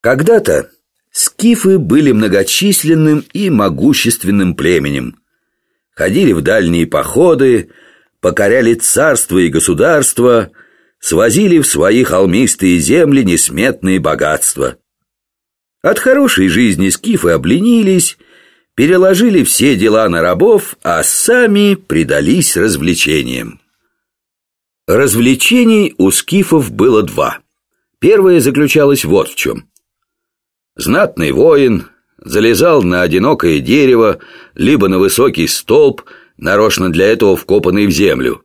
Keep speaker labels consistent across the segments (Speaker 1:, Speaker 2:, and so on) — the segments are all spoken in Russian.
Speaker 1: Когда-то скифы были многочисленным и могущественным племенем. Ходили в дальние походы, покоряли царства и государства, свозили в свои холмистые земли несметные богатства. От хорошей жизни скифы обленились, переложили все дела на рабов, а сами предались развлечениям. Развлечений у скифов было два. Первое заключалось вот в чем. Знатный воин залезал на одинокое дерево, либо на высокий столб, нарочно для этого вкопанный в землю.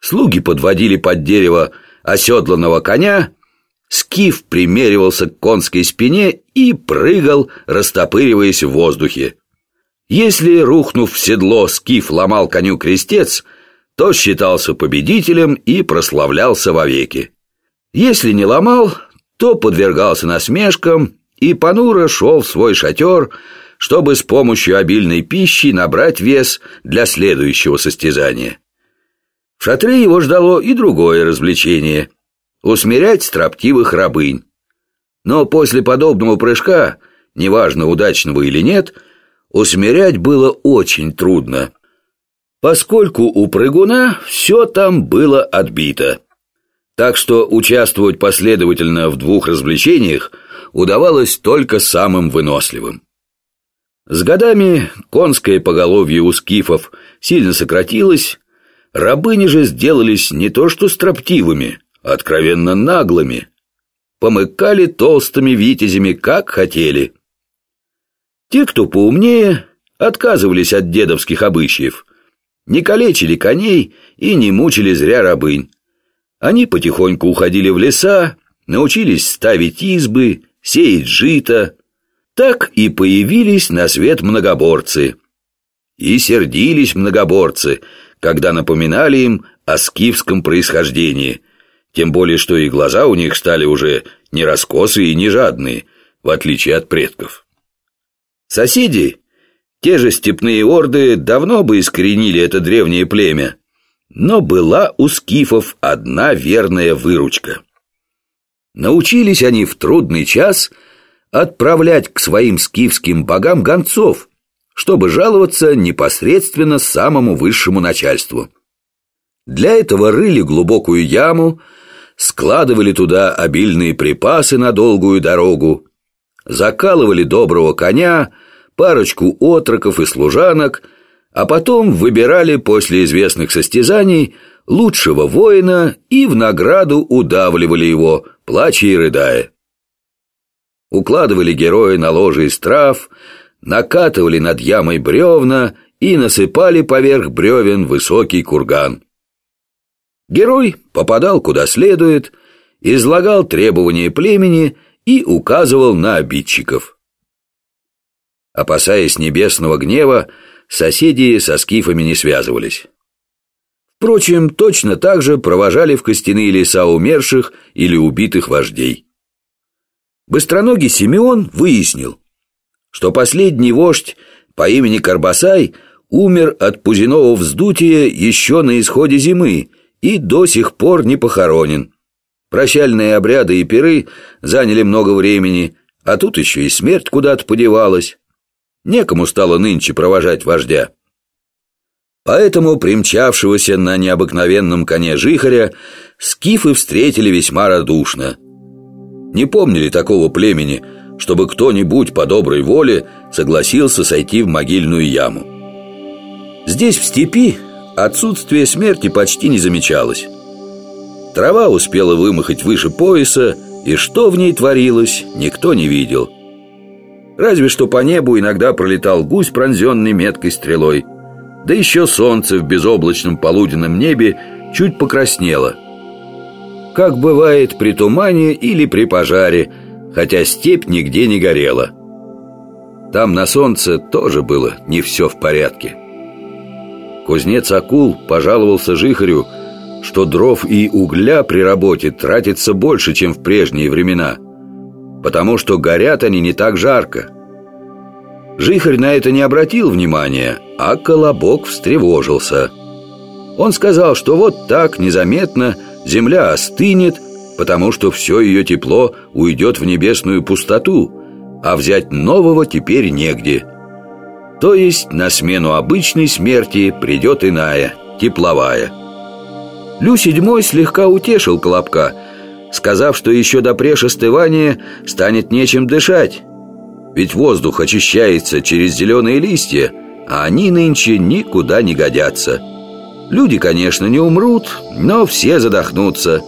Speaker 1: Слуги подводили под дерево оседланного коня, скиф примеривался к конской спине и прыгал, растопыриваясь в воздухе. Если, рухнув в седло, скиф ломал коню крестец, то считался победителем и прославлялся вовеки. Если не ломал, то подвергался насмешкам и понуро шел в свой шатер, чтобы с помощью обильной пищи набрать вес для следующего состязания. В шатре его ждало и другое развлечение – усмирять строптивых рабынь. Но после подобного прыжка, неважно удачного или нет, усмирять было очень трудно, поскольку у прыгуна все там было отбито. Так что участвовать последовательно в двух развлечениях удавалось только самым выносливым. С годами конское поголовье у скифов сильно сократилось, рабыни же сделались не то что строптивыми, а откровенно наглыми. Помыкали толстыми витязями, как хотели. Те, кто поумнее, отказывались от дедовских обычаев, не калечили коней и не мучили зря рабынь. Они потихоньку уходили в леса, научились ставить избы, сеять жито. Так и появились на свет многоборцы. И сердились многоборцы, когда напоминали им о скифском происхождении, тем более что и глаза у них стали уже не раскосые и не жадные, в отличие от предков. Соседи, те же степные орды, давно бы искоренили это древнее племя, но была у скифов одна верная выручка. Научились они в трудный час отправлять к своим скифским богам гонцов, чтобы жаловаться непосредственно самому высшему начальству. Для этого рыли глубокую яму, складывали туда обильные припасы на долгую дорогу, закалывали доброго коня, парочку отроков и служанок – а потом выбирали после известных состязаний лучшего воина и в награду удавливали его, плача и рыдая. Укладывали героя на ложе из трав, накатывали над ямой бревна и насыпали поверх бревен высокий курган. Герой попадал куда следует, излагал требования племени и указывал на обидчиков. Опасаясь небесного гнева, соседи со скифами не связывались. Впрочем, точно так же провожали в костяные леса умерших или убитых вождей. Быстроногий Симеон выяснил, что последний вождь по имени Карбасай умер от пузиного вздутия еще на исходе зимы и до сих пор не похоронен. Прощальные обряды и пиры заняли много времени, а тут еще и смерть куда-то подевалась. Некому стало нынче провожать вождя. Поэтому примчавшегося на необыкновенном коне жихаря скифы встретили весьма радушно. Не помнили такого племени, чтобы кто-нибудь по доброй воле согласился сойти в могильную яму. Здесь, в степи, отсутствие смерти почти не замечалось. Трава успела вымахать выше пояса, и что в ней творилось, никто не видел – Разве что по небу иногда пролетал гусь, пронзенный меткой стрелой. Да еще солнце в безоблачном полуденном небе чуть покраснело. Как бывает при тумане или при пожаре, хотя степь нигде не горела. Там на солнце тоже было не все в порядке. Кузнец Акул пожаловался Жихарю, что дров и угля при работе тратится больше, чем в прежние времена – потому что горят они не так жарко. Жихарь на это не обратил внимания, а Колобок встревожился. Он сказал, что вот так, незаметно, земля остынет, потому что все ее тепло уйдет в небесную пустоту, а взять нового теперь негде. То есть на смену обычной смерти придет иная, тепловая. Лю седьмой слегка утешил Колобка, сказав, что еще до прешестывания станет нечем дышать. Ведь воздух очищается через зеленые листья, а они нынче никуда не годятся. Люди, конечно, не умрут, но все задохнутся,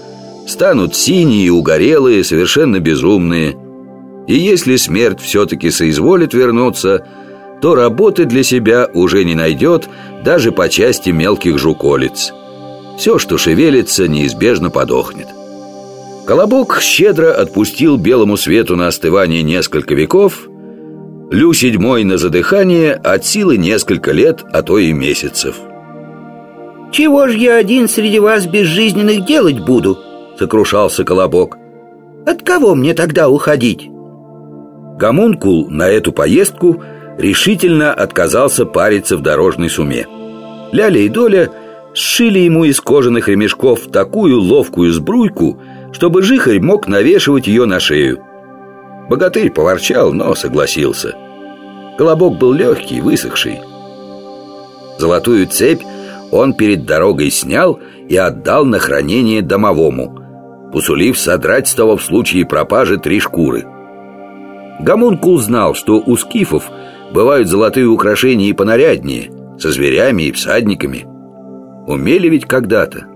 Speaker 1: станут синие угорелые, совершенно безумные. И если смерть все-таки соизволит вернуться, то работы для себя уже не найдет даже по части мелких жуколиц. Все, что шевелится, неизбежно подохнет. Колобок щедро отпустил белому свету на остывание несколько веков Лю седьмой на задыхание от силы несколько лет, а то и месяцев
Speaker 2: «Чего ж я один среди вас безжизненных делать буду?» Сокрушался Колобок «От кого мне тогда уходить?»
Speaker 1: Гомункул на эту поездку решительно отказался париться в дорожной суме Ляля и Доля сшили ему из кожаных ремешков такую ловкую сбруйку, чтобы жихарь мог навешивать ее на шею Богатырь поворчал, но согласился. Колобок был легкий, высохший. Золотую цепь он перед дорогой снял и отдал на хранение домовому Посулив содрать с того в случае пропажи три шкуры. Гомункул знал, что у скифов бывают золотые украшения и понаряднее Со зверями и всадниками. Умели ведь когда-то